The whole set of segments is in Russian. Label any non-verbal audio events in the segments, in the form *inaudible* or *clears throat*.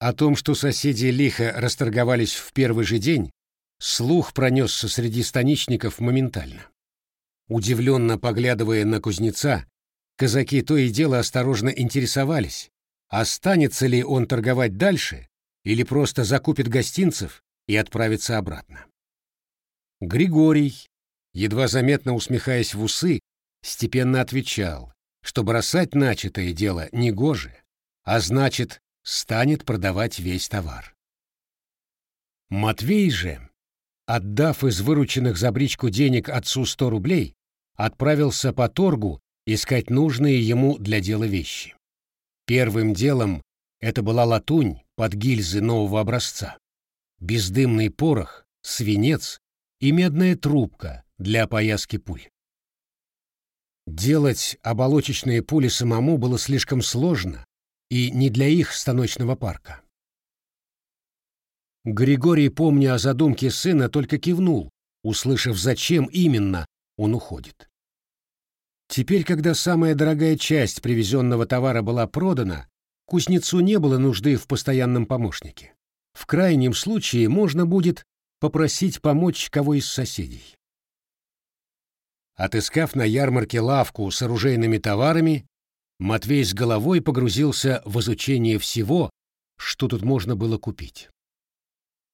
О том, что соседи лихо расторговались в первый же день, слух пронесся среди станичников моментально. Удивленно поглядывая на кузнеца, казаки то и дело осторожно интересовались, останется ли он торговать дальше или просто закупит гостинцев и отправится обратно. Григорий, едва заметно усмехаясь в усы, степенно отвечал, что бросать начатое дело негоже, а значит, станет продавать весь товар. Матвей же, отдав из вырученных за бричку денег отцу сто рублей, отправился по торгу искать нужные ему для дела вещи. Первым делом это была латунь под гильзы нового образца, бездымный порох, свинец и медная трубка для пояски пуль. Делать оболочечные пули самому было слишком сложно и не для их станочного парка. Григорий, помня о задумке сына, только кивнул, услышав, зачем именно он уходит. Теперь, когда самая дорогая часть привезенного товара была продана, кузнецу не было нужды в постоянном помощнике. В крайнем случае можно будет попросить помочь кого из соседей. Отыскав на ярмарке лавку с оружейными товарами, Матвей с головой погрузился в изучение всего, что тут можно было купить.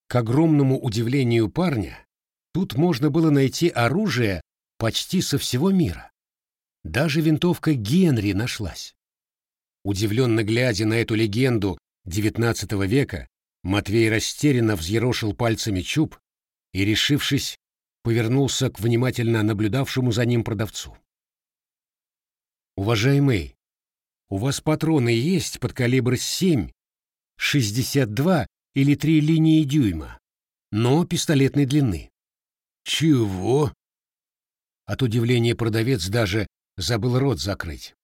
К огромному удивлению парня, тут можно было найти оружие почти со всего мира. Даже винтовка Генри нашлась. Удивленно глядя на эту легенду XIX века, Матвей растерянно взъерошил пальцами чуб и, решившись, повернулся к внимательно наблюдавшему за ним продавцу. «Уважаемый, у вас патроны есть под калибр 7, 62 или 3 линии дюйма, но пистолетной длины?» «Чего?» От удивления продавец даже забыл рот закрыть.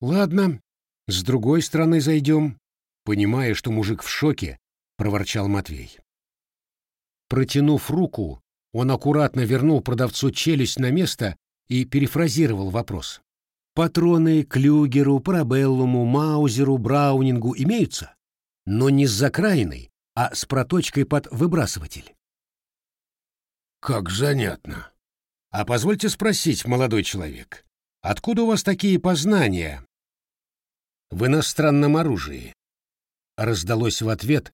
«Ладно, с другой стороны зайдем», понимая, что мужик в шоке, проворчал Матвей. Протянув руку, он аккуратно вернул продавцу челюсть на место и перефразировал вопрос. «Патроны Клюгеру, Парабеллуму, Маузеру, Браунингу имеются, но не с закраиной, а с проточкой под выбрасыватель». «Как занятно!» «А позвольте спросить, молодой человек, откуда у вас такие познания в иностранном оружии?» Раздалось в ответ,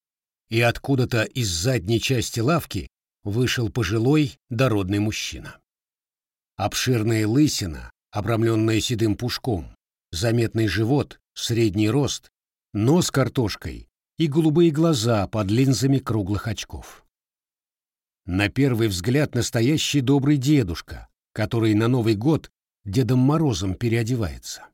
и откуда-то из задней части лавки вышел пожилой дородный мужчина. Обширная лысина, обрамленная седым пушком, заметный живот, средний рост, нос картошкой и голубые глаза под линзами круглых очков. На первый взгляд настоящий добрый дедушка, который на Новый год Дедом Морозом переодевается.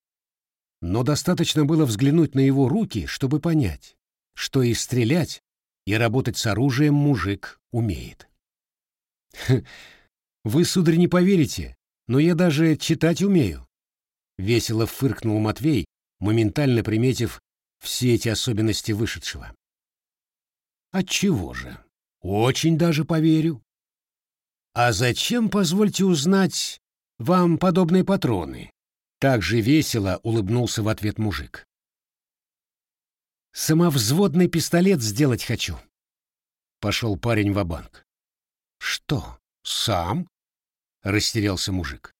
Но достаточно было взглянуть на его руки, чтобы понять, что и стрелять, и работать с оружием мужик умеет. *laughs* «Вы, сударь, не поверите, но я даже читать умею», — весело фыркнул Матвей, моментально приметив все эти особенности вышедшего. «Отчего же? Очень даже поверю. А зачем, позвольте узнать, вам подобные патроны?» Так же весело улыбнулся в ответ мужик. «Самовзводный пистолет сделать хочу», — пошел парень в банк «Что, сам?» — растерялся мужик.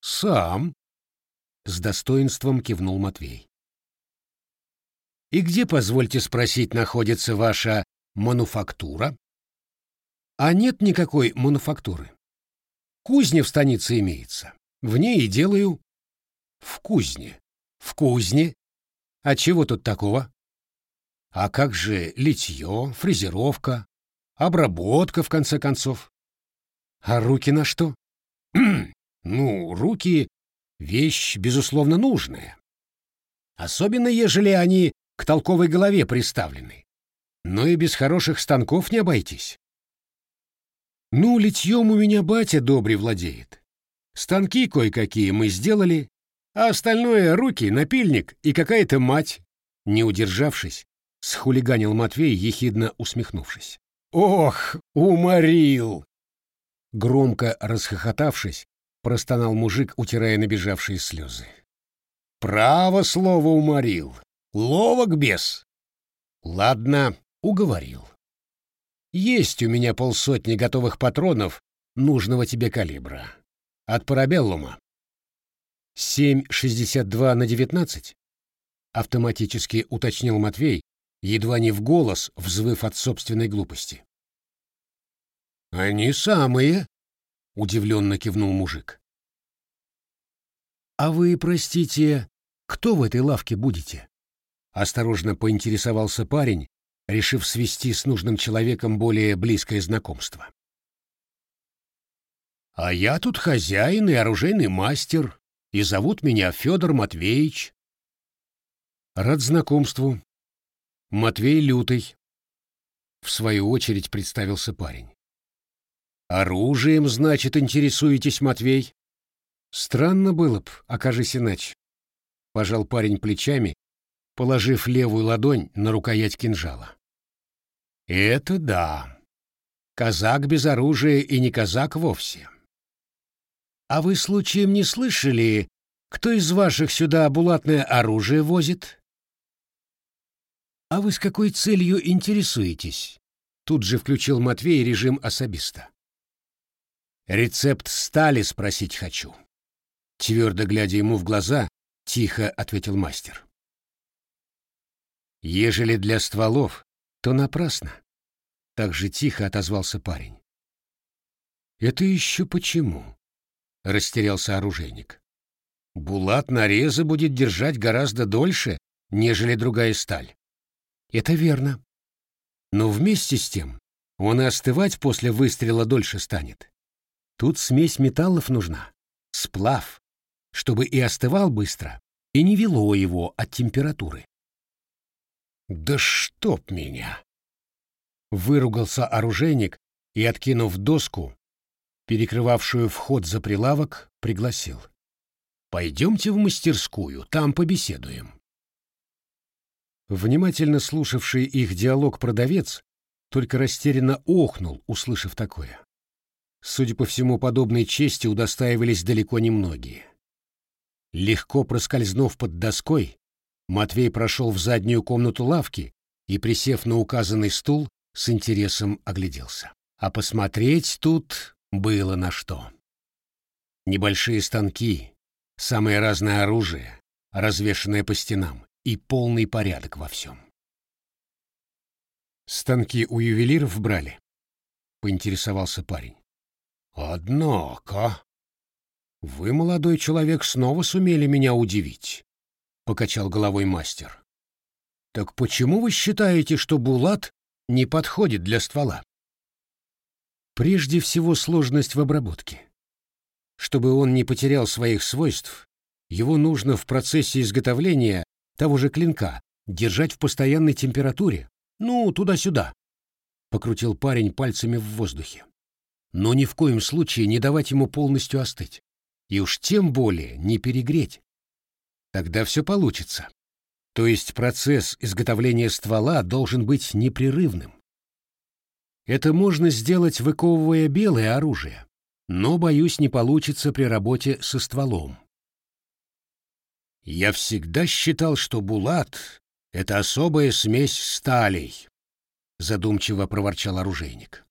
«Сам», — с достоинством кивнул Матвей. «И где, позвольте спросить, находится ваша мануфактура?» «А нет никакой мануфактуры. Кузня в станице имеется. В ней и делаю». «В кузне». «В кузне? А чего тут такого?» «А как же литье, фрезеровка, обработка, в конце концов. А руки на что? *clears throat* ну, руки — вещь, безусловно, нужная. Особенно, ежели они к толковой голове приставлены. Но и без хороших станков не обойтись. Ну, литьем у меня батя добрый владеет. Станки кое-какие мы сделали, а остальное — руки, напильник и какая-то мать. Не удержавшись, схулиганил Матвей, ехидно усмехнувшись. «Ох, уморил!» Громко расхохотавшись, простонал мужик, утирая набежавшие слезы. «Право слово уморил! Ловок бес! Ладно, уговорил. Есть у меня полсотни готовых патронов нужного тебе калибра. От парабеллума. 7,62 на 19? Автоматически уточнил Матвей, едва не в голос, взвыв от собственной глупости. «Они самые», — удивленно кивнул мужик. «А вы, простите, кто в этой лавке будете?» Осторожно поинтересовался парень, решив свести с нужным человеком более близкое знакомство. «А я тут хозяин и оружейный мастер, и зовут меня Федор Матвеевич». «Рад знакомству. Матвей Лютый», — в свою очередь представился парень. «Оружием, значит, интересуетесь, Матвей?» «Странно было б, окажись иначе», — пожал парень плечами, положив левую ладонь на рукоять кинжала. «Это да. Казак без оружия и не казак вовсе. А вы случаем не слышали, кто из ваших сюда булатное оружие возит?» «А вы с какой целью интересуетесь?» Тут же включил Матвей режим особиста. «Рецепт стали спросить хочу». Твердо глядя ему в глаза, тихо ответил мастер. «Ежели для стволов, то напрасно», — так же тихо отозвался парень. «Это еще почему?» — растерялся оружейник. «Булат нареза будет держать гораздо дольше, нежели другая сталь». «Это верно. Но вместе с тем он и остывать после выстрела дольше станет. Тут смесь металлов нужна, сплав, чтобы и остывал быстро, и не вело его от температуры. «Да чтоб меня!» Выругался оружейник и, откинув доску, перекрывавшую вход за прилавок, пригласил. «Пойдемте в мастерскую, там побеседуем». Внимательно слушавший их диалог продавец только растерянно охнул, услышав такое. Судя по всему, подобной чести удостаивались далеко не многие. Легко проскользнув под доской, Матвей прошел в заднюю комнату лавки и, присев на указанный стул, с интересом огляделся. А посмотреть тут было на что. Небольшие станки, самое разное оружие, развешанное по стенам, и полный порядок во всем. «Станки у ювелиров брали?» — поинтересовался парень. «Однако...» «Вы, молодой человек, снова сумели меня удивить», — покачал головой мастер. «Так почему вы считаете, что булат не подходит для ствола?» Прежде всего сложность в обработке. Чтобы он не потерял своих свойств, его нужно в процессе изготовления того же клинка держать в постоянной температуре, ну, туда-сюда. Покрутил парень пальцами в воздухе но ни в коем случае не давать ему полностью остыть. И уж тем более не перегреть. Тогда все получится. То есть процесс изготовления ствола должен быть непрерывным. Это можно сделать, выковывая белое оружие, но, боюсь, не получится при работе со стволом. Я всегда считал, что булат — это особая смесь сталей, задумчиво проворчал оружейник.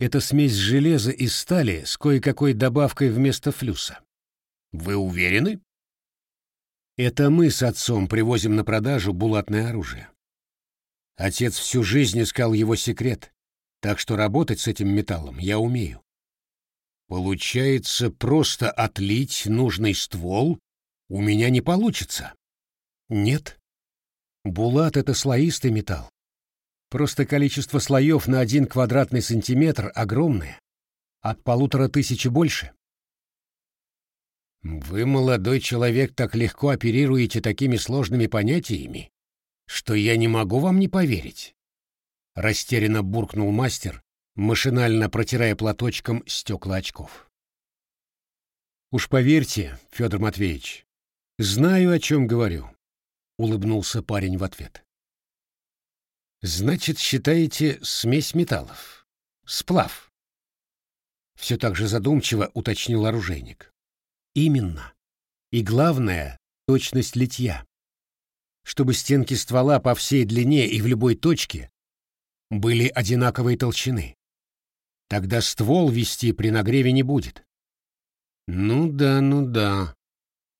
Это смесь железа и стали с кое-какой добавкой вместо флюса. Вы уверены? Это мы с отцом привозим на продажу булатное оружие. Отец всю жизнь искал его секрет, так что работать с этим металлом я умею. Получается, просто отлить нужный ствол у меня не получится. Нет. Булат — это слоистый металл. Просто количество слоев на один квадратный сантиметр огромное. От полутора тысячи больше. Вы, молодой человек, так легко оперируете такими сложными понятиями, что я не могу вам не поверить. Растерянно буркнул мастер, машинально протирая платочком стекла очков. Уж поверьте, Федор Матвеевич, знаю, о чем говорю, улыбнулся парень в ответ. Значит, считаете смесь металлов? Сплав? Все так же задумчиво уточнил оружейник. Именно. И главное — точность литья. чтобы стенки ствола по всей длине и в любой точке были одинаковой толщины. Тогда ствол вести при нагреве не будет. Ну да, ну да.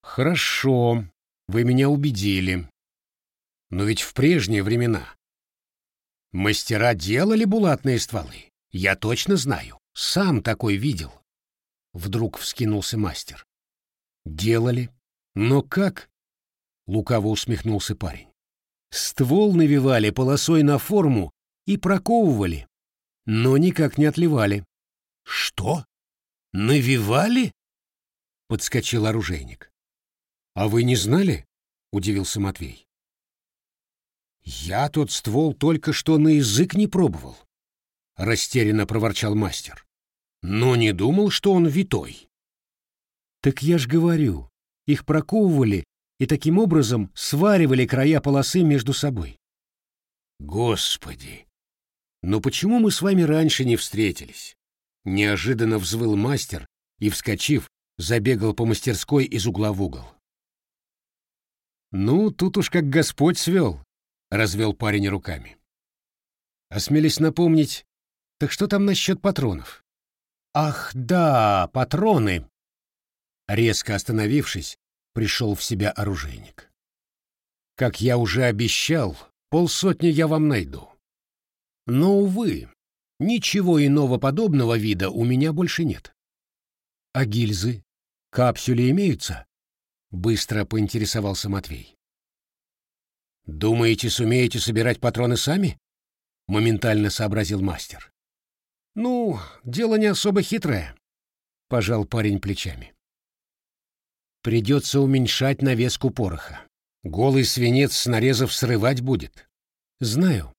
Хорошо, вы меня убедили. Но ведь в прежние времена мастера делали булатные стволы. Я точно знаю. Сам такой видел. Вдруг вскинулся мастер. Делали. Но как? Лукаво усмехнулся парень. Ствол навивали полосой на форму и проковывали, но никак не отливали. Что? Навивали? Подскочил оружейник. А вы не знали? Удивился Матвей. Я тот ствол только что на язык не пробовал. Растерянно проворчал мастер. Но не думал, что он витой. Так я ж говорю, их проковывали и таким образом сваривали края полосы между собой. Господи! Но почему мы с вами раньше не встретились? Неожиданно взвыл мастер и, вскочив, забегал по мастерской из угла в угол. «Ну, тут уж как Господь свел», — развел парень руками. Осмелись напомнить, так что там насчет патронов? «Ах, да, патроны!» Резко остановившись, пришел в себя оружейник. «Как я уже обещал, полсотни я вам найду. Но, увы, ничего иного подобного вида у меня больше нет. А гильзы, капсюли имеются?» Быстро поинтересовался Матвей. «Думаете, сумеете собирать патроны сами?» Моментально сообразил мастер. «Ну, дело не особо хитрое», — пожал парень плечами. «Придется уменьшать навеску пороха. Голый свинец с нарезов срывать будет. Знаю.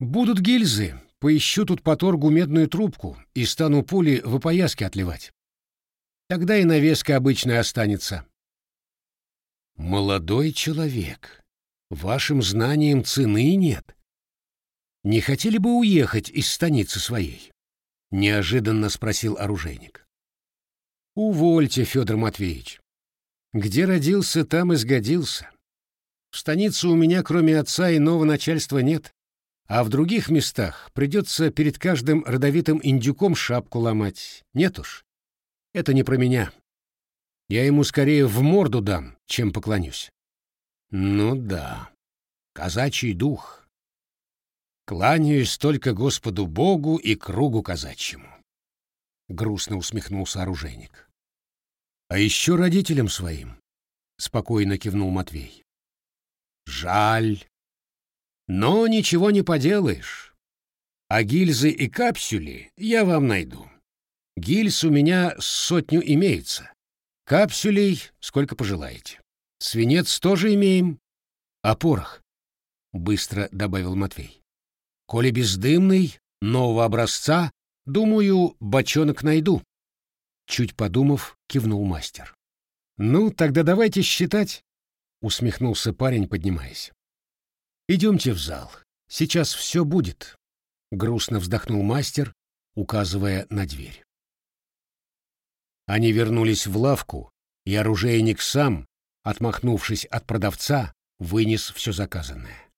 Будут гильзы, поищу тут по торгу медную трубку и стану пули в опояске отливать. Тогда и навеска обычная останется». «Молодой человек, вашим знаниям цены нет», не хотели бы уехать из станицы своей? Неожиданно спросил оружейник. Увольте, Федор Матвеевич. Где родился, там и сгодился. В станице у меня, кроме отца, иного начальства нет, а в других местах придется перед каждым родовитым индюком шапку ломать. Нет уж. Это не про меня. Я ему скорее в морду дам, чем поклонюсь. Ну да, казачий дух — Кланяюсь только Господу Богу и кругу казачьему. Грустно усмехнулся оружейник. А еще родителям своим, спокойно кивнул Матвей. Жаль. Но ничего не поделаешь. А гильзы и капсюли я вам найду. Гильз у меня сотню имеется. Капсюлей сколько пожелаете. Свинец тоже имеем. А порох? Быстро добавил Матвей. Коли бездымный, нового образца, думаю, бочонок найду. Чуть подумав, кивнул мастер. Ну, тогда давайте считать, усмехнулся парень, поднимаясь. Идемте в зал. Сейчас все будет. Грустно вздохнул мастер, указывая на дверь. Они вернулись в лавку, и оружейник сам, отмахнувшись от продавца, вынес все заказанное.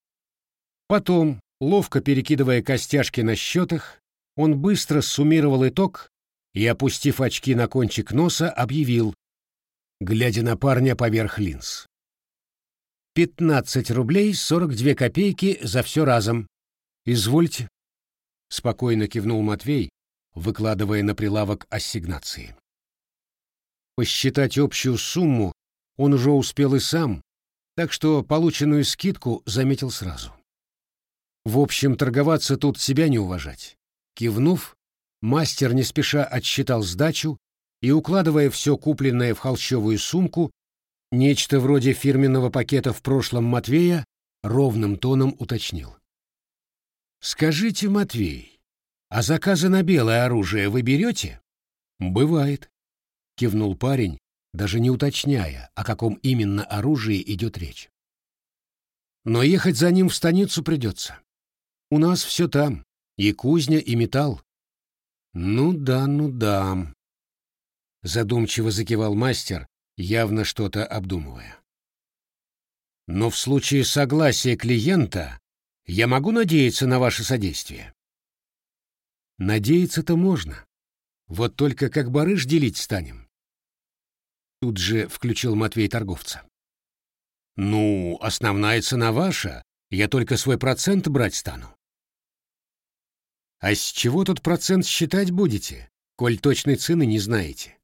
Потом, Ловко перекидывая костяшки на счетах, он быстро суммировал итог и, опустив очки на кончик носа, объявил, глядя на парня поверх линз. «Пятнадцать рублей сорок две копейки за все разом. Извольте», — спокойно кивнул Матвей, выкладывая на прилавок ассигнации. Посчитать общую сумму он уже успел и сам, так что полученную скидку заметил сразу. В общем, торговаться тут себя не уважать. Кивнув, мастер не спеша отсчитал сдачу и, укладывая все купленное в холщовую сумку, нечто вроде фирменного пакета в прошлом Матвея, ровным тоном уточнил. «Скажите, Матвей, а заказы на белое оружие вы берете?» «Бывает», — кивнул парень, даже не уточняя, о каком именно оружии идет речь. «Но ехать за ним в станицу придется. У нас все там, и кузня, и металл. Ну да, ну да. Задумчиво закивал мастер, явно что-то обдумывая. Но в случае согласия клиента я могу надеяться на ваше содействие. Надеяться-то можно. Вот только как барыш делить станем. Тут же включил Матвей торговца. Ну, основная цена ваша, я только свой процент брать стану. А с чего тут процент считать будете, коль точной цены не знаете?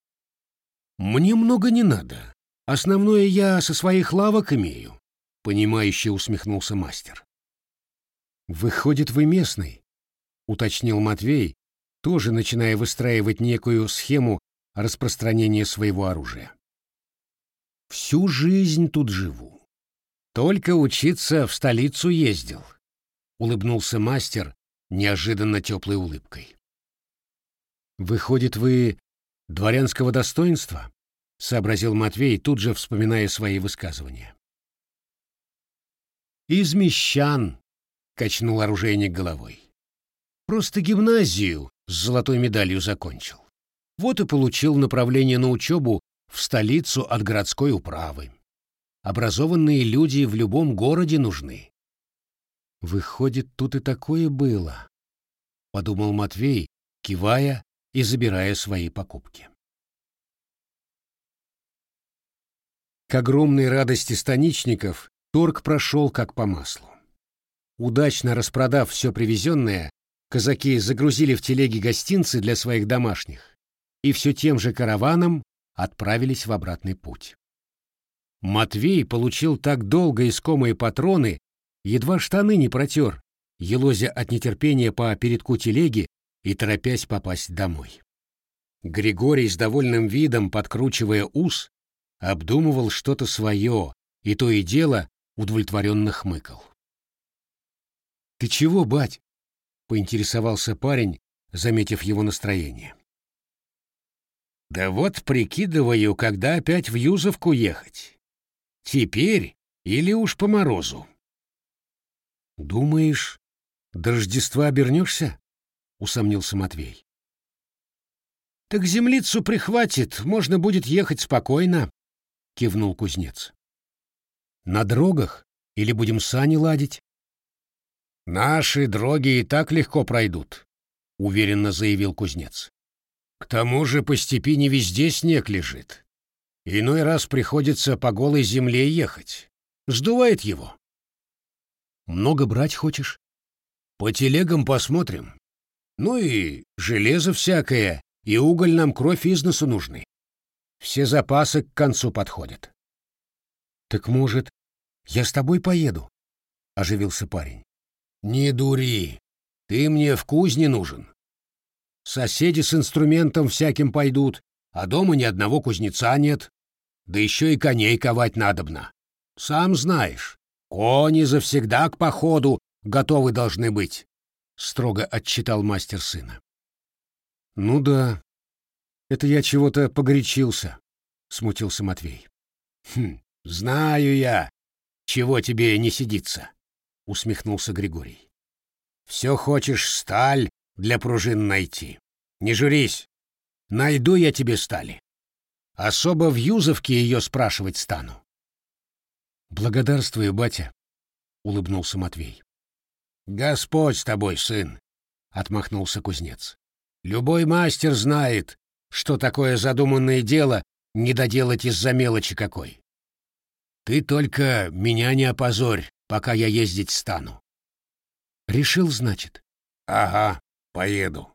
Мне много не надо. Основное я со своих лавок имею, понимающе усмехнулся мастер. Выходит, вы местный, уточнил Матвей, тоже начиная выстраивать некую схему распространения своего оружия. Всю жизнь тут живу. Только учиться в столицу ездил, улыбнулся мастер неожиданно теплой улыбкой. Выходит, вы дворянского достоинства? сообразил Матвей, тут же вспоминая свои высказывания. Из мещан, качнул оружейник головой. Просто гимназию с золотой медалью закончил. Вот и получил направление на учебу в столицу от городской управы. Образованные люди в любом городе нужны. Выходит, тут и такое было, — подумал Матвей, кивая и забирая свои покупки. К огромной радости станичников торг прошел как по маслу. Удачно распродав все привезенное, казаки загрузили в телеги гостинцы для своих домашних и все тем же караваном отправились в обратный путь. Матвей получил так долго искомые патроны, едва штаны не протер, елозя от нетерпения по передку телеги и торопясь попасть домой. Григорий с довольным видом, подкручивая ус, обдумывал что-то свое и то и дело удовлетворенно хмыкал. «Ты чего, бать?» — поинтересовался парень, заметив его настроение. «Да вот прикидываю, когда опять в Юзовку ехать. Теперь или уж по морозу?» «Думаешь, до Рождества обернешься?» — усомнился Матвей. «Так землицу прихватит, можно будет ехать спокойно», — кивнул кузнец. «На дорогах? Или будем сани ладить?» «Наши дороги и так легко пройдут», — уверенно заявил кузнец. «К тому же по степи не везде снег лежит. Иной раз приходится по голой земле ехать. Сдувает его». «Много брать хочешь?» «По телегам посмотрим. Ну и железо всякое, и уголь нам кровь из носу нужны. Все запасы к концу подходят». «Так, может, я с тобой поеду?» — оживился парень. «Не дури. Ты мне в кузне нужен. Соседи с инструментом всяким пойдут, а дома ни одного кузнеца нет. Да еще и коней ковать надобно. Сам знаешь, кони завсегда к походу готовы должны быть», — строго отчитал мастер сына. «Ну да, это я чего-то погорячился», — смутился Матвей. «Хм, знаю я, чего тебе не сидится усмехнулся Григорий. Все хочешь сталь для пружин найти. Не журись. Найду я тебе стали. Особо в Юзовке ее спрашивать стану. Благодарствую, батя, улыбнулся Матвей. Господь с тобой, сын, отмахнулся кузнец. Любой мастер знает, что такое задуманное дело не доделать из-за мелочи какой. Ты только меня не опозорь, пока я ездить стану. Решил, значит? Ага, поеду.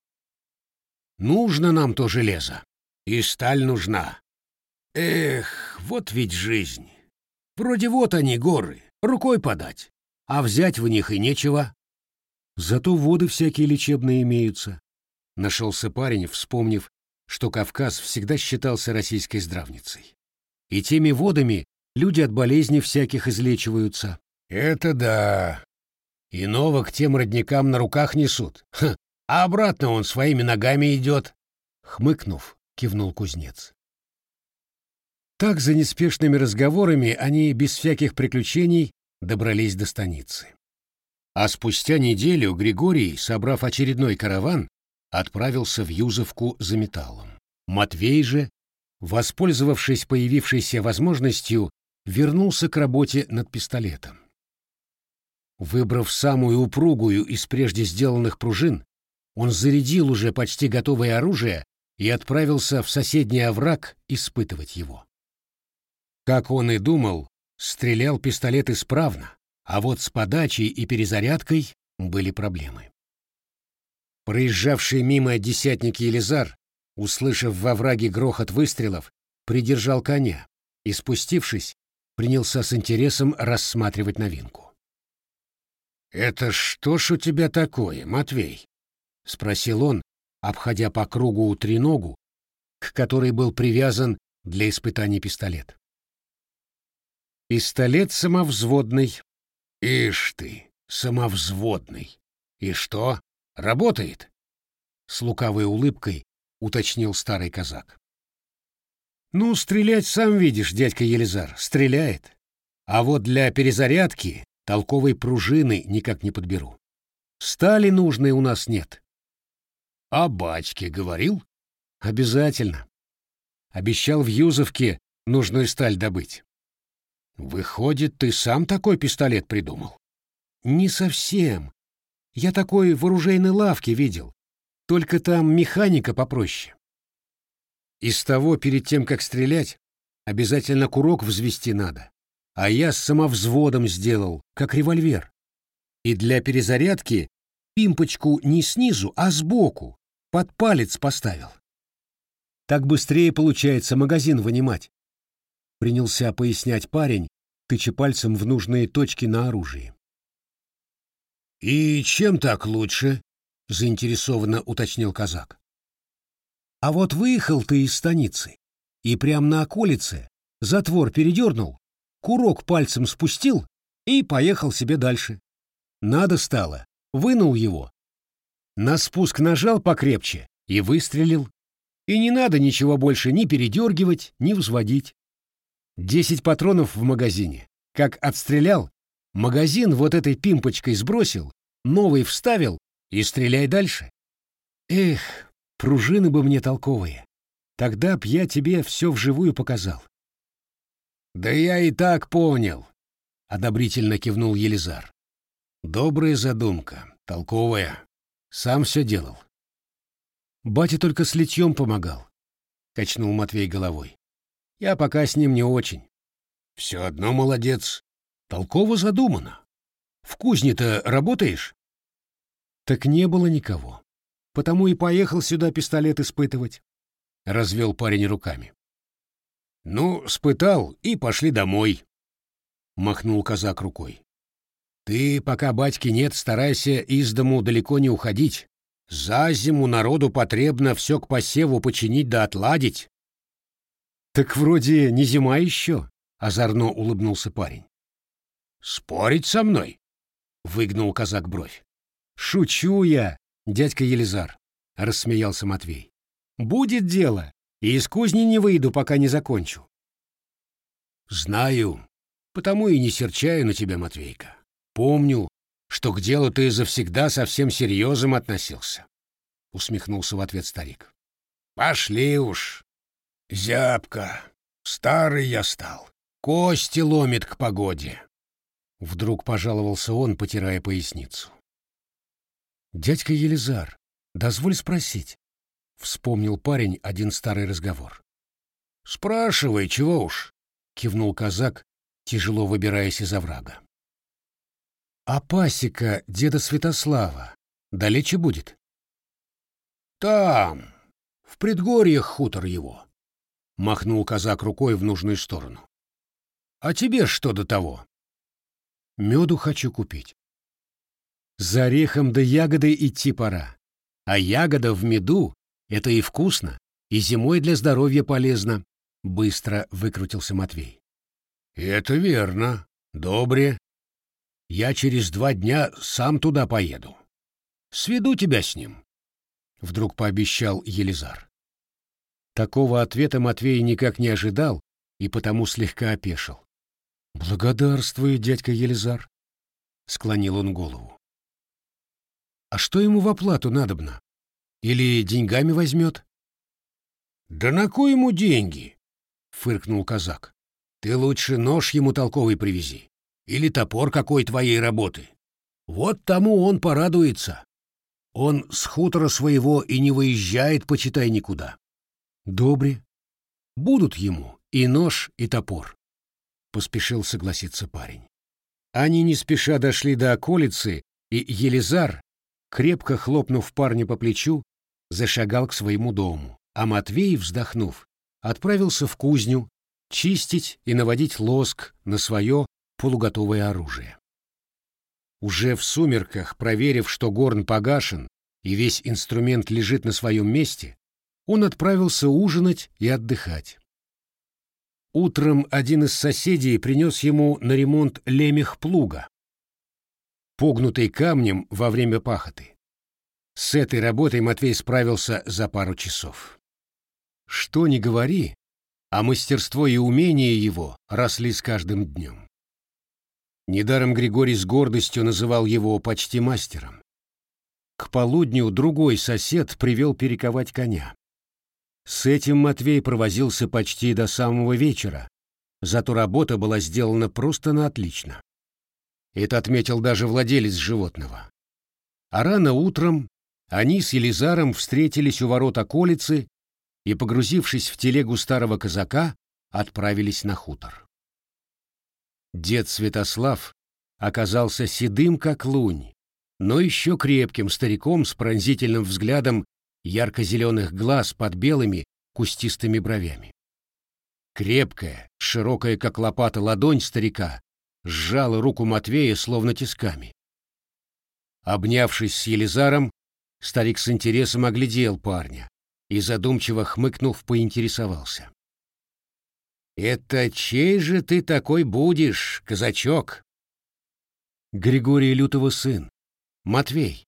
Нужно нам то железо. И сталь нужна. Эх, вот ведь жизнь. Вроде вот они, горы, рукой подать. А взять в них и нечего. Зато воды всякие лечебные имеются. Нашелся парень, вспомнив, что Кавказ всегда считался российской здравницей. И теми водами люди от болезней всяких излечиваются. Это да. Иного к тем родникам на руках несут. Ха, а обратно он своими ногами идет. Хмыкнув, кивнул кузнец. Так за неспешными разговорами они без всяких приключений добрались до станицы. А спустя неделю Григорий, собрав очередной караван, отправился в Юзовку за металлом. Матвей же, воспользовавшись появившейся возможностью, вернулся к работе над пистолетом. Выбрав самую упругую из прежде сделанных пружин, он зарядил уже почти готовое оружие и отправился в соседний овраг испытывать его. Как он и думал, стрелял пистолет исправно, а вот с подачей и перезарядкой были проблемы. Проезжавший мимо десятник Елизар, услышав во враге грохот выстрелов, придержал коня и, спустившись, принялся с интересом рассматривать новинку. «Это что ж у тебя такое, Матвей?» — спросил он, обходя по кругу треногу, к которой был привязан для испытаний пистолет. «Пистолет самовзводный». «Ишь ты, самовзводный! И что, работает?» С лукавой улыбкой уточнил старый казак. «Ну, стрелять сам видишь, дядька Елизар, стреляет. А вот для перезарядки толковой пружины никак не подберу. Стали нужной у нас нет». «А батьке говорил?» «Обязательно. Обещал в Юзовке нужную сталь добыть». «Выходит, ты сам такой пистолет придумал?» «Не совсем. Я такой в оружейной лавке видел. Только там механика попроще. Из того, перед тем, как стрелять, обязательно курок взвести надо. А я с самовзводом сделал, как револьвер. И для перезарядки пимпочку не снизу, а сбоку, под палец поставил. Так быстрее получается магазин вынимать. Принялся пояснять парень, тыча пальцем в нужные точки на оружии. «И чем так лучше?» — заинтересованно уточнил казак. А вот выехал ты из станицы, и прямо на околице затвор передернул, курок пальцем спустил и поехал себе дальше. Надо стало, вынул его. На спуск нажал покрепче и выстрелил. И не надо ничего больше ни передергивать, ни взводить. Десять патронов в магазине. Как отстрелял, магазин вот этой пимпочкой сбросил, новый вставил и стреляй дальше. Эх, Пружины бы мне толковые. Тогда б я тебе все вживую показал. Да я и так понял, одобрительно кивнул Елизар. Добрая задумка, толковая. Сам все делал. Батя только с литьем помогал, качнул Матвей головой. Я пока с ним не очень. Все одно молодец. Толково задумано. В кузне-то работаешь? Так не было никого. Потому и поехал сюда пистолет испытывать. Развел парень руками. Ну, спытал и пошли домой. Махнул казак рукой. Ты, пока батьки нет, старайся из дому далеко не уходить. За зиму народу потребно все к посеву починить да отладить. Так вроде не зима еще, озорно улыбнулся парень. Спорить со мной? Выгнул казак бровь. Шучу я, дядька Елизар, — рассмеялся Матвей. «Будет дело, и из кузни не выйду, пока не закончу». «Знаю, потому и не серчаю на тебя, Матвейка. Помню, что к делу ты завсегда совсем серьезным относился», — усмехнулся в ответ старик. «Пошли уж. Зябко. Старый я стал. Кости ломит к погоде». Вдруг пожаловался он, потирая поясницу. «Дядька Елизар, дозволь спросить», — вспомнил парень один старый разговор. «Спрашивай, чего уж», — кивнул казак, тяжело выбираясь из оврага. «А пасека деда Святослава далече будет?» «Там, в предгорьях хутор его», — махнул казак рукой в нужную сторону. «А тебе что до того?» «Меду хочу купить». За орехом да ягодой идти пора. А ягода в меду — это и вкусно, и зимой для здоровья полезно, — быстро выкрутился Матвей. — Это верно. Добре. Я через два дня сам туда поеду. Сведу тебя с ним, — вдруг пообещал Елизар. Такого ответа Матвей никак не ожидал и потому слегка опешил. «Благодарствую, дядька Елизар», — склонил он голову. А что ему в оплату надобно? Или деньгами возьмет? — Да на кой ему деньги? — фыркнул казак. Ты лучше нож ему толковый привези. Или топор какой твоей работы. Вот тому он порадуется. Он с хутора своего и не выезжает, почитай, никуда. Добре. Будут ему и нож, и топор. Поспешил согласиться парень. Они не спеша дошли до околицы, и Елизар, крепко хлопнув парня по плечу, зашагал к своему дому, а Матвей, вздохнув, отправился в кузню чистить и наводить лоск на свое полуготовое оружие. Уже в сумерках, проверив, что горн погашен и весь инструмент лежит на своем месте, он отправился ужинать и отдыхать. Утром один из соседей принес ему на ремонт лемех плуга, погнутый камнем во время пахоты. С этой работой Матвей справился за пару часов. Что ни говори, а мастерство и умение его росли с каждым днем. Недаром Григорий с гордостью называл его почти мастером. К полудню другой сосед привел перековать коня. С этим Матвей провозился почти до самого вечера, зато работа была сделана просто на отлично. Это отметил даже владелец животного. А рано утром они с Елизаром встретились у ворот околицы и, погрузившись в телегу старого казака, отправились на хутор. Дед Святослав оказался седым, как лунь, но еще крепким стариком с пронзительным взглядом ярко-зеленых глаз под белыми кустистыми бровями. Крепкая, широкая, как лопата, ладонь старика сжала руку Матвея словно тисками. Обнявшись с Елизаром, старик с интересом оглядел парня, и, задумчиво хмыкнув, поинтересовался. «Это чей же ты такой будешь, казачок?» «Григория Лютого сын, Матвей».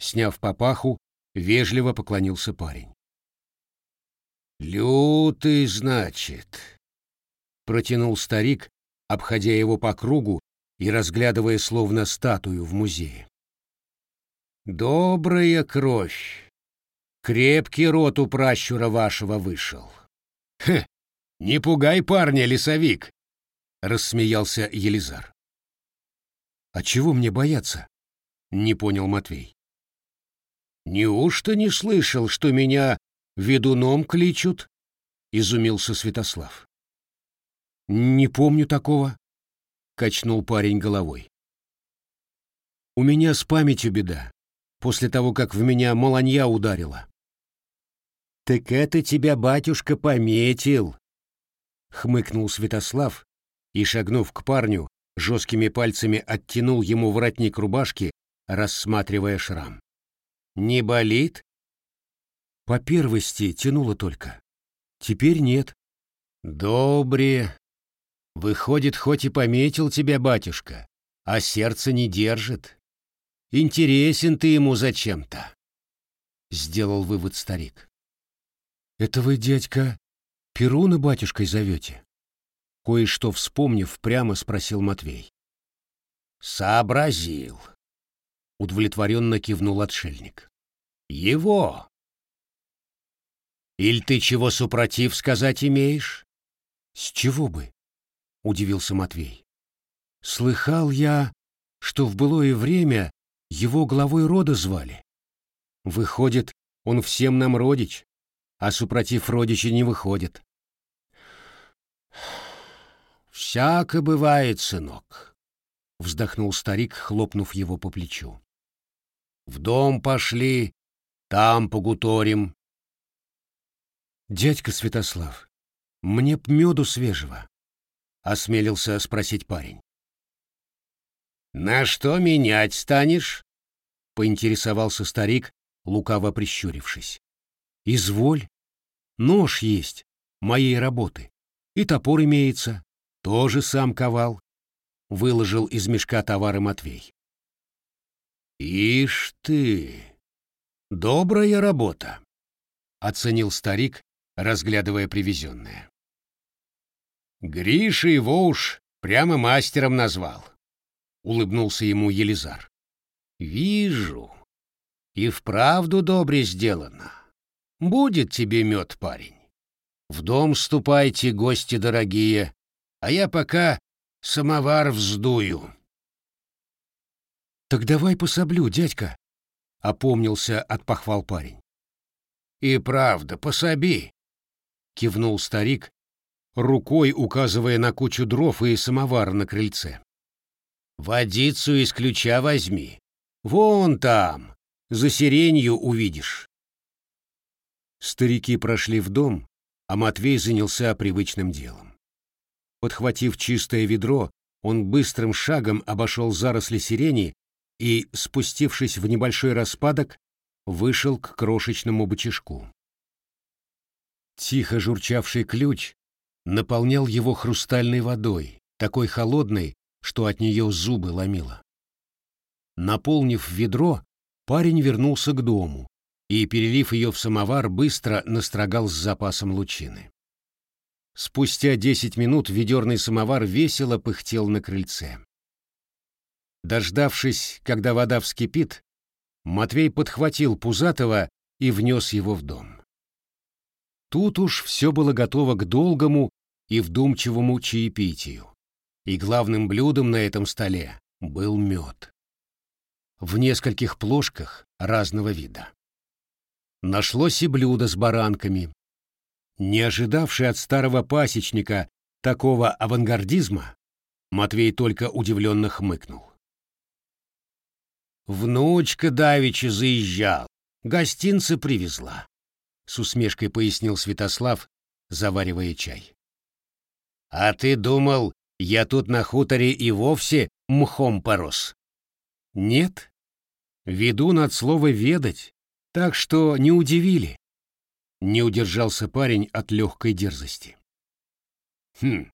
Сняв папаху, вежливо поклонился парень. «Лютый, значит», — протянул старик, обходя его по кругу и разглядывая словно статую в музее. «Добрая кровь, Крепкий рот у пращура вашего вышел. Хе, не пугай парня, лесовик, рассмеялся Елизар. А чего мне бояться? Не понял Матвей. Неужто не слышал, что меня ведуном кличут? Изумился Святослав. Не помню такого, качнул парень головой. У меня с памятью беда, после того, как в меня молонья ударила. «Так это тебя батюшка пометил!» — хмыкнул Святослав и, шагнув к парню, жесткими пальцами оттянул ему воротник рубашки, рассматривая шрам. «Не болит?» По первости тянуло только. Теперь нет. «Добре. Выходит, хоть и пометил тебя батюшка, а сердце не держит. Интересен ты ему зачем-то», — сделал вывод старик. «Это вы, дядька, Перуна батюшкой зовете?» Кое-что вспомнив, прямо спросил Матвей. «Сообразил», — удовлетворенно кивнул отшельник. «Его!» «Иль ты чего супротив сказать имеешь?» «С чего бы?» — удивился Матвей. «Слыхал я, что в былое время его главой рода звали. Выходит, он всем нам родич а супротив родичей не выходит. «Всяко бывает, сынок», — вздохнул старик, хлопнув его по плечу. «В дом пошли, там погуторим». «Дядька Святослав, мне б меду свежего», — осмелился спросить парень. «На что менять станешь?» — поинтересовался старик, лукаво прищурившись. Изволь. Нож есть, моей работы. И топор имеется, тоже сам ковал. Выложил из мешка товары Матвей. Ишь ты! Добрая работа, оценил старик, разглядывая привезенное. Гриша его уж прямо мастером назвал, улыбнулся ему Елизар. Вижу, и вправду добре сделано. Будет тебе мед, парень. В дом ступайте, гости дорогие, а я пока самовар вздую. «Так давай пособлю, дядька», — опомнился от похвал парень. «И правда, пособи», — кивнул старик, рукой указывая на кучу дров и самовар на крыльце. «Водицу из ключа возьми. Вон там, за сиренью увидишь». Старики прошли в дом, а Матвей занялся привычным делом. Подхватив чистое ведро, он быстрым шагом обошел заросли сирени и, спустившись в небольшой распадок, вышел к крошечному бочишку. Тихо журчавший ключ наполнял его хрустальной водой, такой холодной, что от нее зубы ломило. Наполнив ведро, парень вернулся к дому и, перелив ее в самовар, быстро настрогал с запасом лучины. Спустя десять минут ведерный самовар весело пыхтел на крыльце. Дождавшись, когда вода вскипит, Матвей подхватил Пузатого и внес его в дом. Тут уж все было готово к долгому и вдумчивому чаепитию, и главным блюдом на этом столе был мед. В нескольких плошках разного вида. Нашлось и блюдо с баранками. Не ожидавший от старого пасечника такого авангардизма, Матвей только удивленно хмыкнул. Внучка давеча заезжал, гостинцы привезла, — с усмешкой пояснил Святослав, заваривая чай. А ты думал, я тут на хуторе и вовсе мхом порос? Нет. Веду над слово «ведать», так что не удивили. Не удержался парень от легкой дерзости. Хм,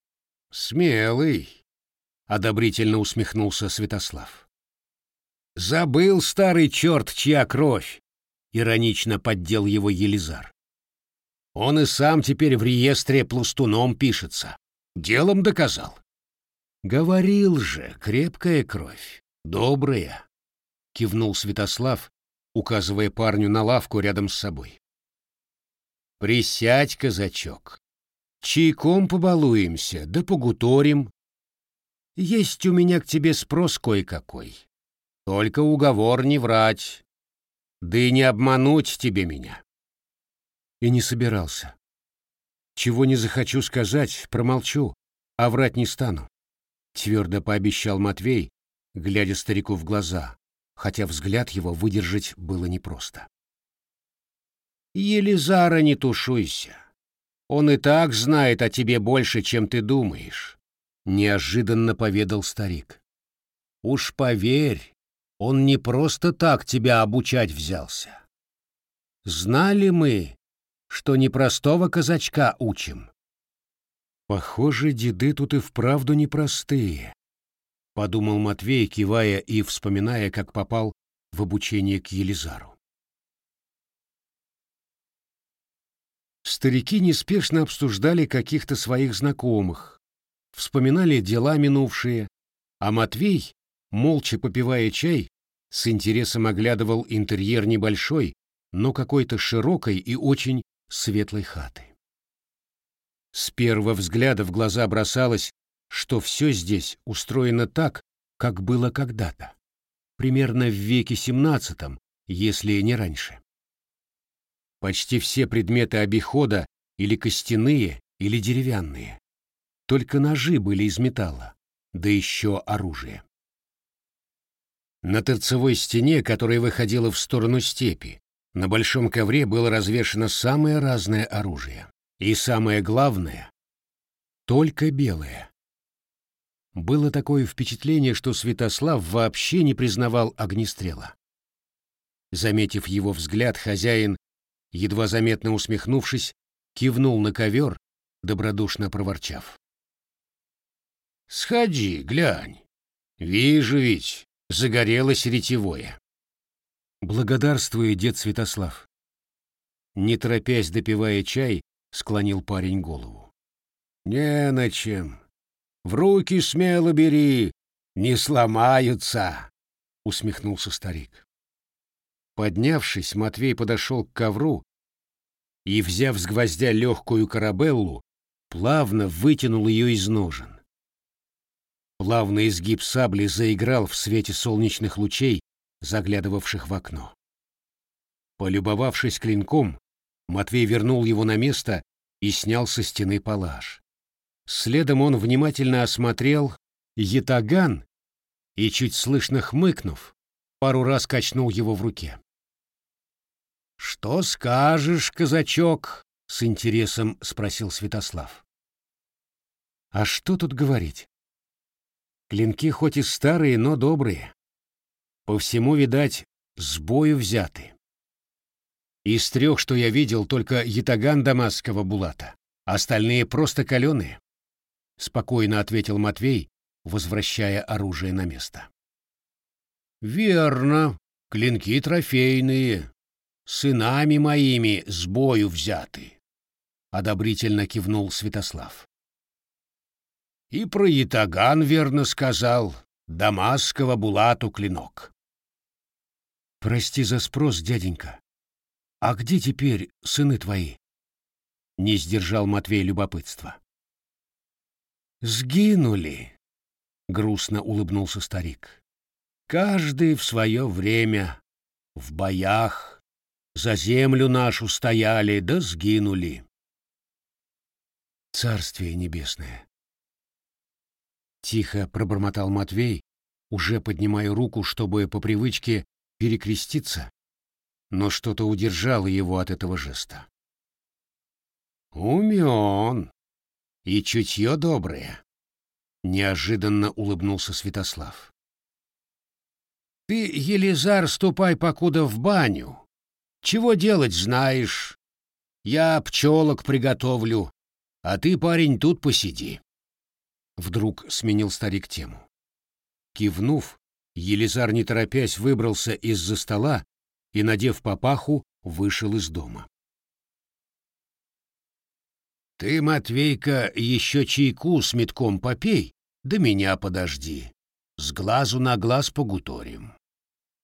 смелый, — одобрительно усмехнулся Святослав. Забыл старый черт, чья кровь, иронично поддел его Елизар. Он и сам теперь в реестре пластуном пишется. Делом доказал. Говорил же, крепкая кровь, добрая, кивнул Святослав, указывая парню на лавку рядом с собой. Присядь, казачок. Чайком побалуемся, да погуторим. Есть у меня к тебе спрос кое-какой. Только уговор не врать, да и не обмануть тебе меня. И не собирался. Чего не захочу сказать, промолчу, а врать не стану. Твердо пообещал Матвей, глядя старику в глаза, хотя взгляд его выдержать было непросто. Елизара, не тушуйся. Он и так знает о тебе больше, чем ты думаешь, — неожиданно поведал старик. Уж поверь, он не просто так тебя обучать взялся. Знали мы, что непростого казачка учим. Похоже, деды тут и вправду непростые, — подумал Матвей, кивая и вспоминая, как попал в обучение к Елизару. Старики неспешно обсуждали каких-то своих знакомых, вспоминали дела минувшие, а Матвей молча попивая чай, с интересом оглядывал интерьер небольшой, но какой-то широкой и очень светлой хаты. С первого взгляда в глаза бросалось, что все здесь устроено так, как было когда-то, примерно в веке XVII, если не раньше. Почти все предметы обихода или костяные, или деревянные. Только ножи были из металла, да еще оружие. На торцевой стене, которая выходила в сторону степи, на большом ковре было развешено самое разное оружие. И самое главное — только белое. Было такое впечатление, что Святослав вообще не признавал огнестрела. Заметив его взгляд, хозяин, едва заметно усмехнувшись, кивнул на ковер, добродушно проворчав. «Сходи, глянь. Вижу ведь, загорелось ретевое. Благодарствую, дед Святослав. Не торопясь допивая чай, склонил парень голову. Не на чем. В руки смело бери, не сломаются, усмехнулся старик. Поднявшись, Матвей подошел к ковру и, взяв с гвоздя легкую карабеллу, плавно вытянул ее из ножен. Плавный изгиб сабли заиграл в свете солнечных лучей, заглядывавших в окно. Полюбовавшись клинком, Матвей вернул его на место и снял со стены палаш. Следом он внимательно осмотрел ятаган и, чуть слышно хмыкнув, пару раз качнул его в руке. «Что скажешь, казачок?» — с интересом спросил Святослав. «А что тут говорить? Клинки хоть и старые, но добрые. По всему, видать, с бою взяты. Из трех, что я видел, только ятаган дамасского булата. Остальные просто каленые. Спокойно ответил Матвей, возвращая оружие на место. Верно, клинки трофейные, сынами моими с бою взяты. Одобрительно кивнул Святослав. И про ятаган верно сказал, дамасского булату клинок. Прости за спрос, дяденька. «А где теперь сыны твои?» — не сдержал Матвей любопытства. «Сгинули», — грустно улыбнулся старик. «Каждый в свое время, в боях, за землю нашу стояли, да сгинули». «Царствие небесное!» Тихо пробормотал Матвей, уже поднимая руку, чтобы по привычке перекреститься, но что-то удержало его от этого жеста. «Умен и чутье доброе», — неожиданно улыбнулся Святослав. «Ты, Елизар, ступай покуда в баню. Чего делать знаешь. Я пчелок приготовлю, а ты, парень, тут посиди». Вдруг сменил старик тему. Кивнув, Елизар, не торопясь, выбрался из-за стола и, надев папаху, вышел из дома. «Ты, Матвейка, еще чайку с метком попей, да меня подожди. С глазу на глаз погуторим.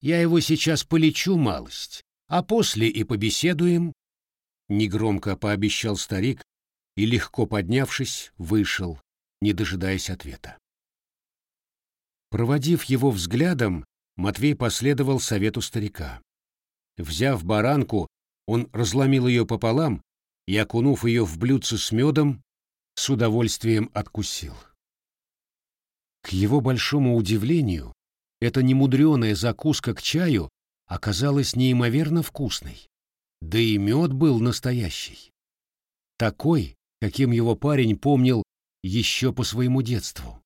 Я его сейчас полечу малость, а после и побеседуем». Негромко пообещал старик и, легко поднявшись, вышел, не дожидаясь ответа. Проводив его взглядом, Матвей последовал совету старика. Взяв баранку, он разломил ее пополам и, окунув ее в блюдце с медом, с удовольствием откусил. К его большому удивлению, эта немудреная закуска к чаю оказалась неимоверно вкусной. Да и мед был настоящий. Такой, каким его парень помнил еще по своему детству.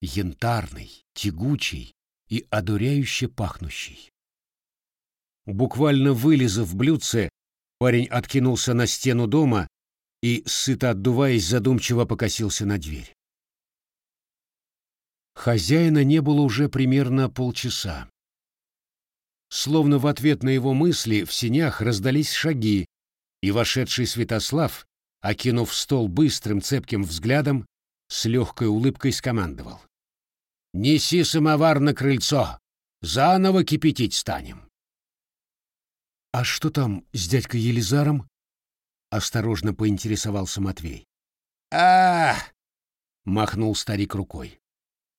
Янтарный, тягучий и одуряюще пахнущий. Буквально вылезав блюдце, парень откинулся на стену дома и, сыто отдуваясь, задумчиво покосился на дверь. Хозяина не было уже примерно полчаса. Словно в ответ на его мысли в сенях раздались шаги, и вошедший Святослав, окинув стол быстрым цепким взглядом, с легкой улыбкой скомандовал. «Неси самовар на крыльцо! Заново кипятить станем!» «А что там с дядькой Елизаром?» — осторожно поинтересовался Матвей. а махнул старик рукой.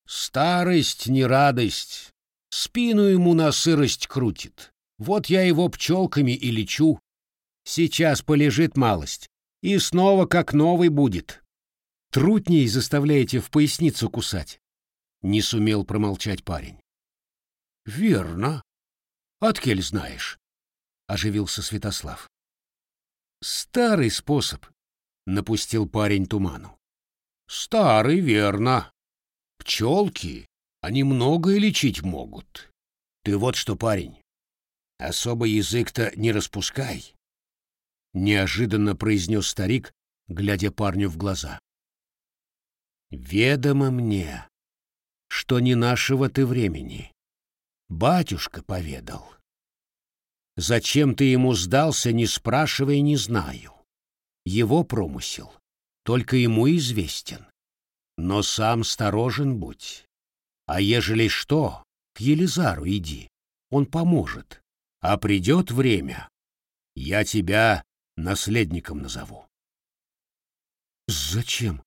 «Старость не радость. Спину ему на сырость крутит. Вот я его пчелками и лечу. Сейчас полежит малость, и снова как новый будет. Трутней заставляете в поясницу кусать?» Не сумел промолчать парень. «Верно. Откель знаешь?» — оживился Святослав. «Старый способ», — напустил парень туману. «Старый, верно. Пчелки, они многое лечить могут. Ты вот что, парень, особо язык-то не распускай», — неожиданно произнес старик, глядя парню в глаза. «Ведомо мне, что не нашего ты времени. Батюшка поведал. Зачем ты ему сдался, не спрашивая, не знаю. Его промысел только ему известен. Но сам сторожен будь. А ежели что, к Елизару иди, он поможет. А придет время, я тебя наследником назову. Зачем?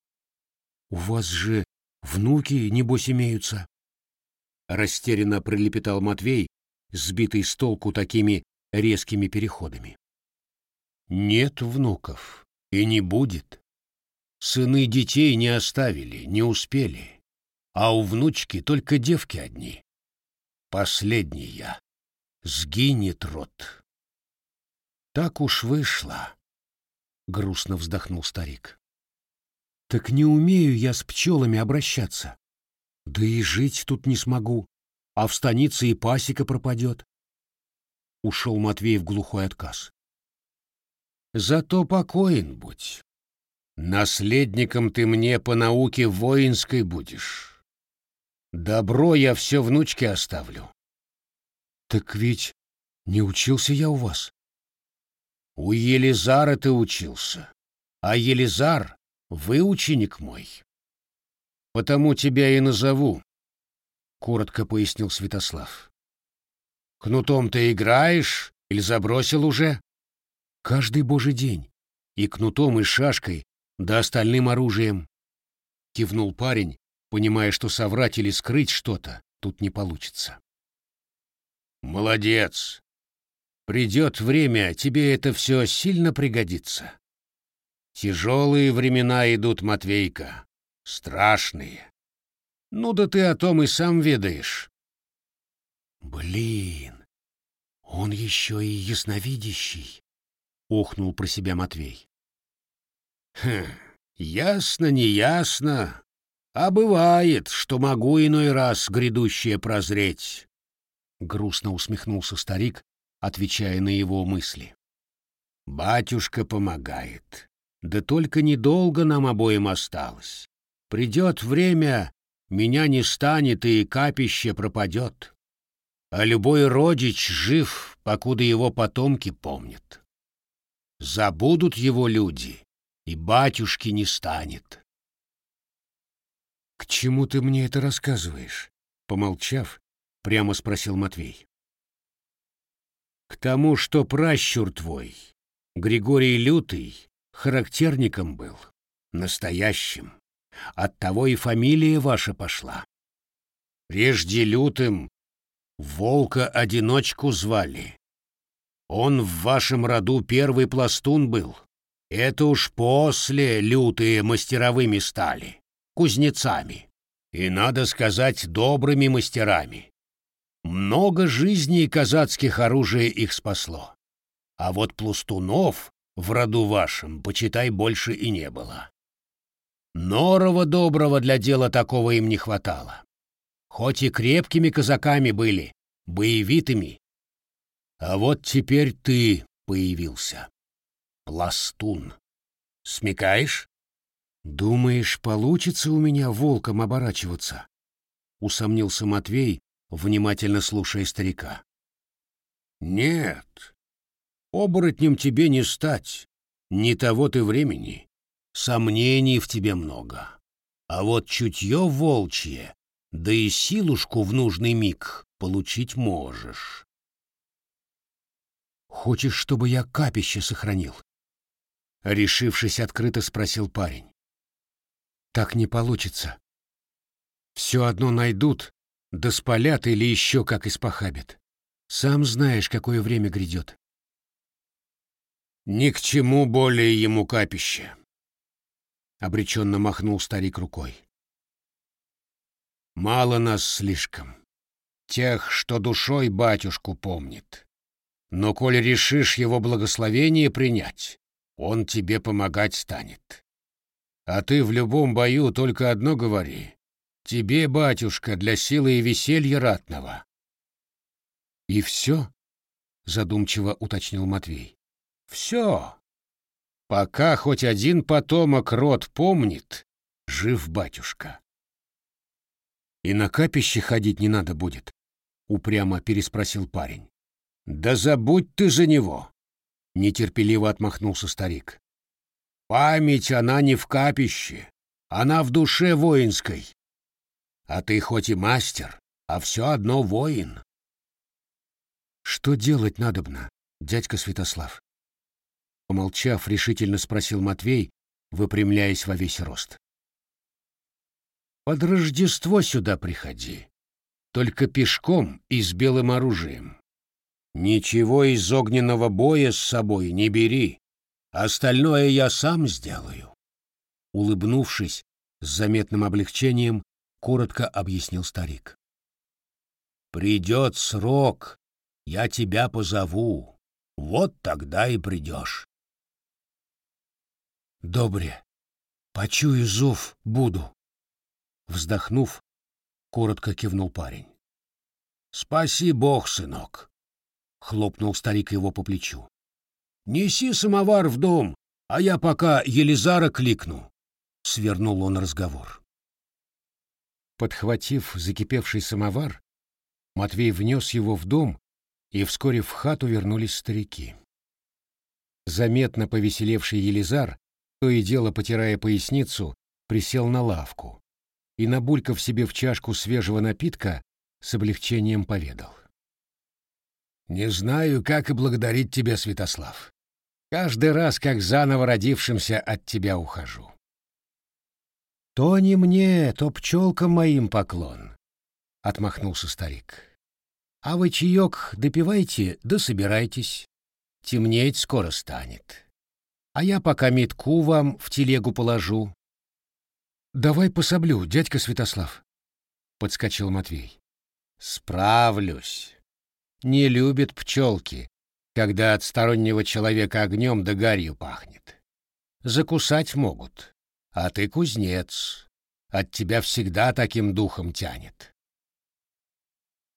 У вас же Внуки, небось, имеются. Растерянно пролепетал Матвей, сбитый с толку такими резкими переходами. Нет внуков и не будет. Сыны детей не оставили, не успели, а у внучки только девки одни. Последняя. Сгинет род. Так уж вышло, — грустно вздохнул старик. Так не умею я с пчелами обращаться. Да и жить тут не смогу, а в станице и пасека пропадет. Ушел Матвей в глухой отказ. Зато покоен будь. Наследником ты мне по науке воинской будешь. Добро я все внучке оставлю. Так ведь не учился я у вас. У Елизара ты учился, а Елизар — выученик мой. Потому тебя и назову, — коротко пояснил Святослав. Кнутом ты играешь или забросил уже? Каждый божий день. И кнутом, и шашкой, да остальным оружием. Кивнул парень, понимая, что соврать или скрыть что-то тут не получится. Молодец. Придет время, тебе это все сильно пригодится. Тяжелые времена идут, Матвейка. Страшные. Ну да ты о том и сам ведаешь. Блин, он еще и ясновидящий, — охнул про себя Матвей. Хм, ясно, не ясно, а бывает, что могу иной раз грядущее прозреть. Грустно усмехнулся старик, отвечая на его мысли. Батюшка помогает. Да только недолго нам обоим осталось. Придет время, меня не станет и капище пропадет. А любой родич жив, покуда его потомки помнят. Забудут его люди, и батюшки не станет. «К чему ты мне это рассказываешь?» Помолчав, прямо спросил Матвей. «К тому, что пращур твой, Григорий Лютый, характерником был, настоящим. Оттого и фамилия ваша пошла. Прежде Лютым Волка-одиночку звали. Он в вашем роду первый пластун был. Это уж после лютые мастеровыми стали, кузнецами. И, надо сказать, добрыми мастерами. Много жизней казацких оружия их спасло. А вот пластунов в роду вашем, почитай, больше и не было. Норова доброго для дела такого им не хватало. Хоть и крепкими казаками были, боевитыми. А вот теперь ты появился. Пластун. Смекаешь? Думаешь, получится у меня волком оборачиваться? Усомнился Матвей, внимательно слушая старика. Нет. Оборотнем тебе не стать. Не того ты времени. Сомнений в тебе много. А вот чутье волчье, да и силушку в нужный миг получить можешь. Хочешь, чтобы я капище сохранил? Решившись открыто, спросил парень. Так не получится. Все одно найдут, да спалят или еще как испохабят. Сам знаешь, какое время грядет. Ни к чему более ему капище. Обреченно махнул старик рукой. Мало нас слишком. Тех, что душой батюшку помнит. Но коль решишь его благословение принять, он тебе помогать станет. А ты в любом бою только одно говори. Тебе, батюшка, для силы и веселья ратного. И все? Задумчиво уточнил Матвей. Все. Пока хоть один потомок род помнит, жив батюшка. И на капище ходить не надо будет, упрямо переспросил парень. Да забудь ты за него, нетерпеливо отмахнулся старик. Память она не в капище, она в душе воинской. А ты хоть и мастер, а все одно воин. Что делать надобно, дядька Святослав? Помолчав, решительно спросил Матвей, выпрямляясь во весь рост. Под Рождество сюда приходи. Только пешком и с белым оружием. Ничего из огненного боя с собой не бери. Остальное я сам сделаю. Улыбнувшись с заметным облегчением, коротко объяснил старик. Придет срок, я тебя позову. Вот тогда и придешь. Добре. Почую зов, буду. Вздохнув, коротко кивнул парень. Спаси Бог, сынок. Хлопнул старик его по плечу. Неси самовар в дом, а я пока Елизара кликну. Свернул он разговор. Подхватив закипевший самовар, Матвей внес его в дом, и вскоре в хату вернулись старики. Заметно повеселевший Елизар, то и дело потирая поясницу, присел на лавку и, набулькав себе в чашку свежего напитка, с облегчением поведал. «Не знаю, как и благодарить тебя, Святослав. Каждый раз, как заново родившимся, от тебя ухожу. То не мне, то пчелкам моим поклон, — отмахнулся старик. А вы чаек допивайте, да собирайтесь. Темнеть скоро станет. А я пока метку вам в телегу положу. Давай пособлю, дядька Святослав, — подскочил Матвей. Справлюсь. Не любят пчелки, когда от стороннего человека огнем да гарью пахнет. Закусать могут, а ты кузнец. От тебя всегда таким духом тянет.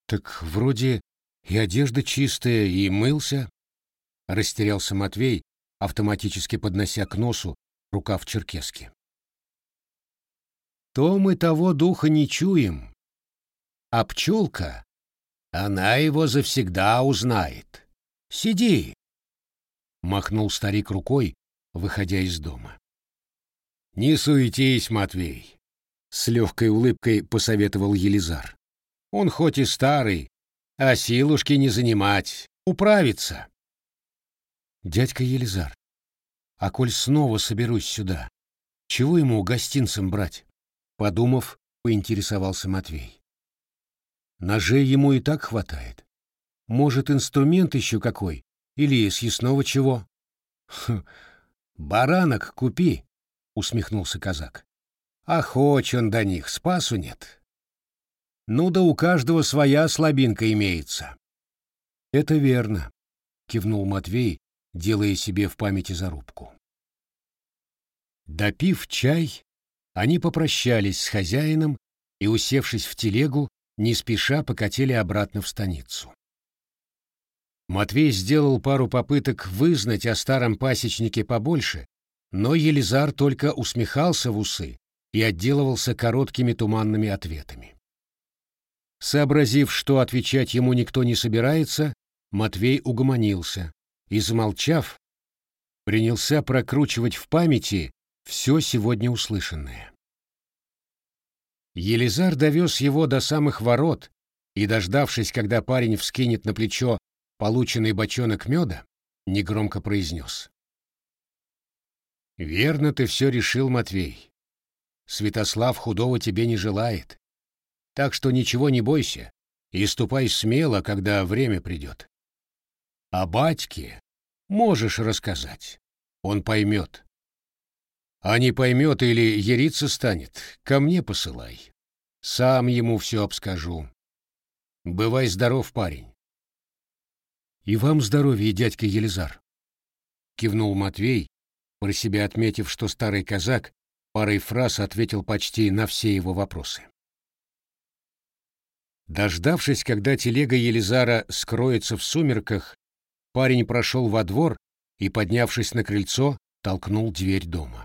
Так вроде и одежда чистая, и мылся. Растерялся Матвей, автоматически поднося к носу рукав черкески. То мы того духа не чуем. А пчелка, она его завсегда узнает. Сиди!» Махнул старик рукой, выходя из дома. «Не суетись, Матвей!» С легкой улыбкой посоветовал Елизар. «Он хоть и старый, а силушки не занимать, управится». «Дядька Елизар, а коль снова соберусь сюда, чего ему гостинцам брать?» Подумав, поинтересовался Матвей. «Ножей ему и так хватает. Может, инструмент еще какой? Или съестного чего? Хм, баранок купи, усмехнулся казак. Хоть он до них, спасу нет. Ну да у каждого своя слабинка имеется. Это верно, кивнул Матвей, делая себе в памяти зарубку. Допив чай, они попрощались с хозяином и, усевшись в телегу, не спеша покатили обратно в станицу. Матвей сделал пару попыток вызнать о старом пасечнике побольше, но Елизар только усмехался в усы и отделывался короткими туманными ответами. Сообразив, что отвечать ему никто не собирается, Матвей угомонился и, замолчав, принялся прокручивать в памяти все сегодня услышанное. Елизар довез его до самых ворот и, дождавшись, когда парень вскинет на плечо полученный бочонок меда, негромко произнес. «Верно ты все решил, Матвей. Святослав худого тебе не желает. Так что ничего не бойся и ступай смело, когда время придет. А батьке можешь рассказать, он поймет. А не поймет или ериться станет, ко мне посылай. Сам ему все обскажу. Бывай здоров, парень. «И вам здоровья, дядька Елизар!» Кивнул Матвей, про себя отметив, что старый казак парой фраз ответил почти на все его вопросы. Дождавшись, когда телега Елизара скроется в сумерках, парень прошел во двор и, поднявшись на крыльцо, толкнул дверь дома.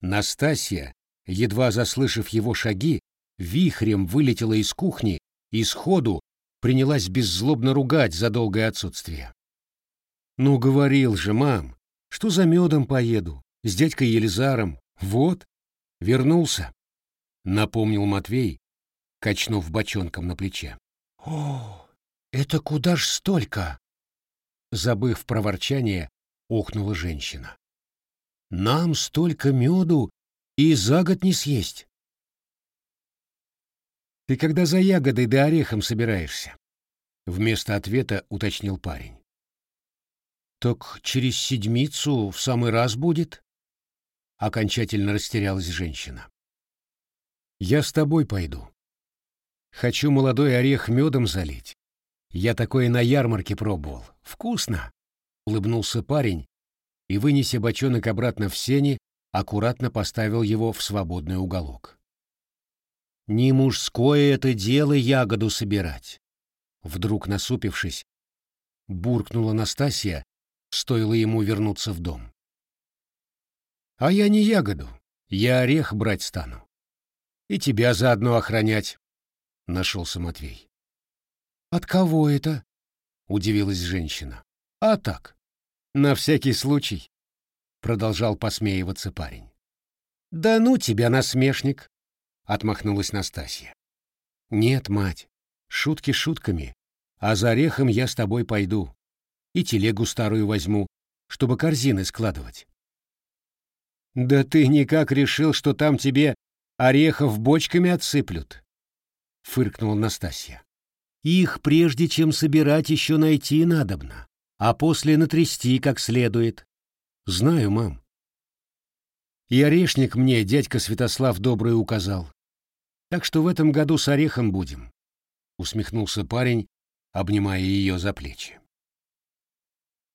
Настасья, едва заслышав его шаги, вихрем вылетела из кухни и сходу принялась беззлобно ругать за долгое отсутствие. «Ну, говорил же, мам, что за медом поеду, с дядькой Елизаром. Вот, вернулся», — напомнил Матвей, качнув бочонком на плече. «О, это куда ж столько?» Забыв про ворчание, охнула женщина. «Нам столько меду и за год не съесть. Ты когда за ягодой да орехом собираешься? Вместо ответа уточнил парень. Так через седмицу в самый раз будет? Окончательно растерялась женщина. Я с тобой пойду. Хочу молодой орех медом залить. Я такое на ярмарке пробовал. Вкусно. Улыбнулся парень и, вынеся бочонок обратно в сени, аккуратно поставил его в свободный уголок. Не мужское это дело ягоду собирать. Вдруг насупившись, буркнула Настасья, стоило ему вернуться в дом. А я не ягоду, я орех брать стану. И тебя заодно охранять, — нашелся Матвей. От кого это? — удивилась женщина. А так, на всякий случай, — продолжал посмеиваться парень. Да ну тебя, насмешник, — отмахнулась Настасья. Нет, мать, шутки шутками, а за орехом я с тобой пойду. И телегу старую возьму, чтобы корзины складывать. Да ты никак решил, что там тебе орехов бочками отсыплют? Фыркнула Настасья. Их прежде чем собирать еще найти надобно, а после натрясти как следует. Знаю, мам. И орешник мне дядька Святослав добрый указал. Так что в этом году с орехом будем. Усмехнулся парень, обнимая ее за плечи.